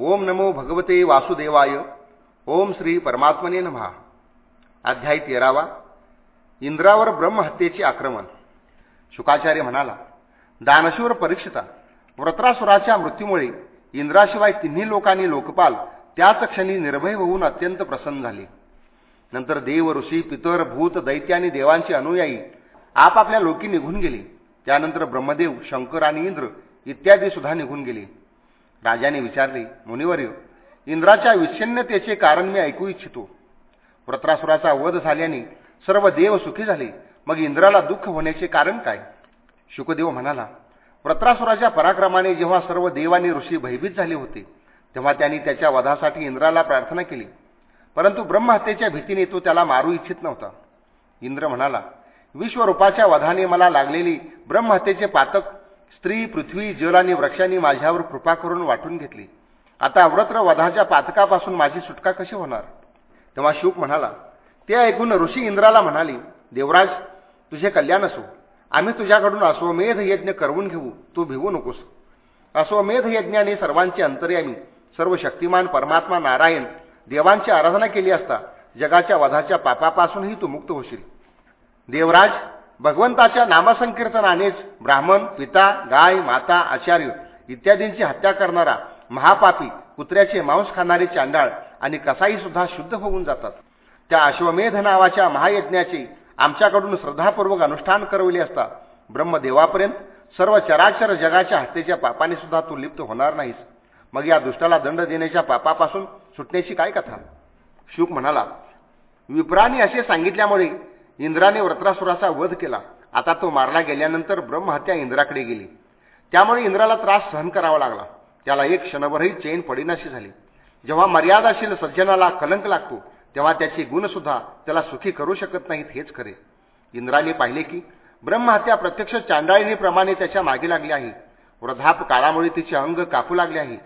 ओम नमो भगवते वासुदेवाय. ओम श्री परमात्मने नमहा अध्याय तेरावा. इंद्रावर ब्रह्महत्येचे आक्रमण. शुकाचार्य म्हणाला दानशूर परीक्षिता व्रत्रासुराच्या मृत्यूमुळे इंद्राशिवाय तिन्ही लोकांनी लोकपाल त्याच क्षणी निर्भय होऊन अत्यंत प्रसन्न झाले. नंतर देव ऋषी पितर भूत दैत्य आणि देवांचे अनुयायी आपापल्या लोकी निघून गेले. त्यानंतर ब्रह्मदेव शंकर आणि इंद्र इत्यादी सुद्धा निघून गेले. राजाने विचारले मुनिवर्य इंद्राच्या विच्छिन्नतेचे कारण मी ऐकू इच्छितो. व्रत्रासुराचा वध झाल्याने सर्व देव सुखी झाले. मग इंद्राला दुःख होण्याचे कारण काय? शुकदेव म्हणाला व्रत्रासुराच्या पराक्रमाने जेव्हा सर्व देव आणि ऋषी भयभीत झाले होते तेव्हा त्यांनी त्याच्या वधासाठी इंद्राला प्रार्थना केली. परंतु ब्रह्महत्येच्या भीतीने तो त्याला मारू इच्छित नव्हता. इंद्र म्हणाला विश्वरूपाच्या वधाने मला लागलेली ब्रह्महत्येचे पातक स्त्री पृथ्वी जल आणि वृक्षांनी माझ्यावर कृपा करून वाटून घेतली. आता व्रत्र वधाच्या पातकापासून माझी सुटका कशी होणार? तेव्हा शुक म्हणाला ते ऐकून ऋषी इंद्राला म्हणाली देवराज तुझे कल्याण असो. आम्ही तुझ्याकडून अश्वमेध यज्ञ करवून घेऊ. तू भिवू नकोस. अश्वमेध यज्ञाने सर्वांचे अंतर्यामी सर्व शक्तिमान परमात्मा नारायण देवांची आराधना केली असता जगाच्या वधाच्या पापापासूनही तू मुक्त होशील. देवराज भगवंताच्या नामसंकीर्तनानेच ब्राह्मण पिता गाय माता आचार्य इत्यादींची हत्या करणारा महापापी कुत्र्याचे मांस खाणारे चांडाळ आणि कसाई सुद्धा शुद्ध होऊन जातात. त्या अश्वमेध नावाच्या महायज्ञाचे आमच्याकडून श्रद्धापूर्वक अनुष्ठान करवले असता ब्रह्मदेवापर्यंत सर्व चराचर जगाच्या हत्येच्या पापाने सुद्धा तू लिप्त होणार नाहीस. मग या दुष्टाला दंड देण्याच्या पापापासून सुटण्याची काय कथा? शुक म्हणाला विप्राने असे सांगितल्यामुळे इंद्राने व्रत्रासुराचा वध केला. आता तो मारला गेल्यानंतर ब्रह्महत्या इंद्राकडे गेली. त्यामुळे इंद्राला त्रास सहन करावा लागला. त्याला एक क्षणभरही चैन पडिनाशी झाली. जेव्हा मर्यादाशील सज्जनाला कलंक लागतो तेव्हा त्याची गुणसुद्धा त्याला सुखी करू शकत नाहीत हेच खरे. इंद्राने पाहिले की ब्रह्महत्या प्रत्यक्ष चांडाळीनेप्रमाणे त्याच्यामागे लागली आहे. वृद्धाप काळामुळे तिचे अंग कापू लागले आहे.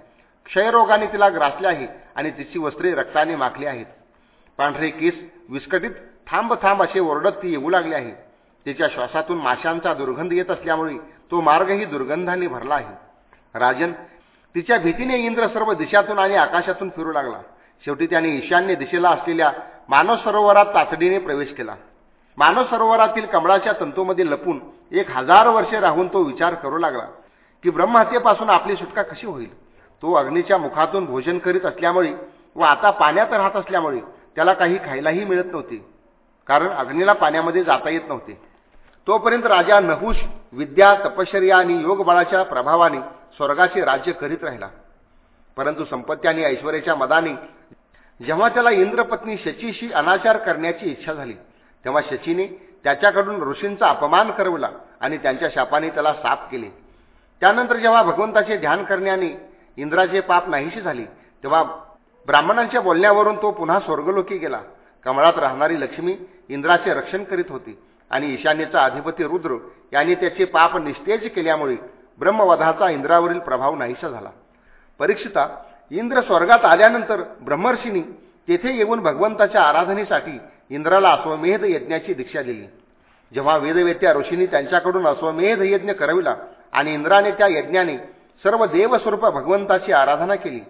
क्षयरोगाने तिला ग्रासले आहे आणि तिची वस्त्रे रक्ताने माखली आहेत. पांढरे केस विस्कटीत थांब थांब असे ओरडत ती येऊ लागली आहे. तिच्या श्वासातून माशांचा दुर्गंध येत असल्यामुळे तो मार्गही दुर्गंधाने भरला आहे. राजन तिच्या भीतीने इंद्र सर्व दिशातून आणि आकाशातून फिरू लागला. शेवटी त्याने ईशान्य दिशेला असलेल्या मानव सरोवरात तातडीने प्रवेश केला. मानव सरोवरातील कमळाच्या तंतूमध्ये लपून एक हजार वर्षे राहून तो विचार करू लागला की ब्रह्महत्येपासून आपली सुटका कशी होईल? तो अग्नीच्या मुखातून भोजन करीत असल्यामुळे व आता पाण्यात राहत असल्यामुळे त्याला काही खायलाही मिळत नव्हते. कारण अग्नीला पाण्यामध्ये जाता येत नव्हते. तोपर्यंत राजा नहुष विद्या तपश्चर्या आणि योगबळाच्या प्रभावाने स्वर्गाचे राज्य करीत राहिला. परंतु संपत्ती आणि ऐश्वर्याच्या मदाने जेव्हा त्याला इंद्रपत्नी शचीशी अनाचार करण्याची इच्छा झाली तेव्हा शचीने त्याच्याकडून ऋषींचा अपमान करवला आणि त्यांच्या शापाने त्याला साप केले. त्यानंतर जेव्हा भगवंताचे ध्यान करण्याने इंद्राचे पाप नाहीशी झाले तेव्हा ब्राह्मणांच्या बोलण्यावरून तो पुन्हा स्वर्गलोकी गेला. कमळात राहणारी लक्ष्मी इंद्राचे रक्षण करीत होती आणि ईशान्येचा अधिपती रुद्र यांनी त्याचे पाप निस्तेज केल्यामुळे ब्रह्मवधाचा इंद्रावरील प्रभाव नाहीसा झाला. परीक्षिता इंद्र स्वर्गात आल्यानंतर ब्रह्मर्षींनी तेथे येऊन भगवंताच्या आराधनेसाठी इंद्राला अश्वमेध यज्ञाची दीक्षा दिली. जेव्हा वेदवेत्या ऋषींनी त्यांच्याकडून अश्वमेध यज्ञ करविला आणि इंद्राने त्या यज्ञाने सर्व देवस्वरूप भगवंताची आराधना केली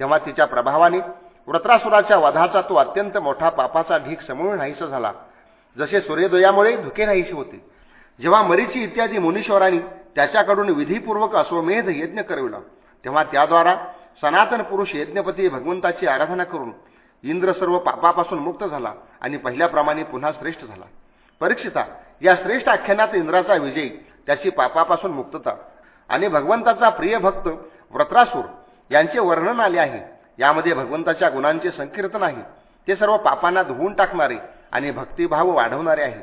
तेव्हा तिच्या प्रभावाने वृत्रासुराच्या वधाचा तो अत्यंत मोठा पापाचा ढीक समूळ नाहीसा झाला. जसे सूर्योदयामुळे धुके नाहीसे होते. जेव्हा मरीची इत्यादी मुनीश्वरांनी त्याच्याकडून विधीपूर्वक अश्वमेध यज्ञ करविला तेव्हा त्याद्वारा सनातन पुरुष यज्ञपती भगवंताची आराधना करून इंद्र सर्व पापापासून मुक्त झाला आणि पहिल्याप्रमाणे पुन्हा श्रेष्ठ झाला. परीक्षिता या श्रेष्ठ आख्यानात इंद्राचा विजय त्याची पापापासून मुक्तता आणि भगवंताचा प्रिय भक्त व्रत्रासूर यांचे वर्णन आले आहे. यामध्ये भगवंताच्या गुणांचे संकीर्तन आहे. ते सर्व पापांना धुवून टाकणारे आणि भक्तिभाव वाढवणारे आहे.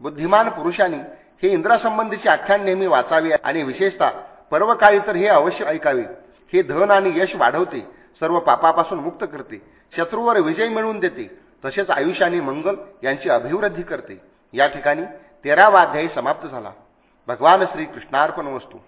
बुद्धिमान पुरुषांनी हे इंद्रासंबंधीचे आख्यान नेहमी वाचावे आणि विशेषतः पर्वकाळी तर हे अवश्य ऐकावे. हे धन आणि यश वाढवते सर्व पापापासून मुक्त करते शत्रूवर विजय मिळवून देते तसेच आयुष्य आणि मंगल यांची अभिवृद्धी करते. या ठिकाणी तेरावा अध्यायी समाप्त झाला. भगवान श्री कृष्णार्पण वस्तू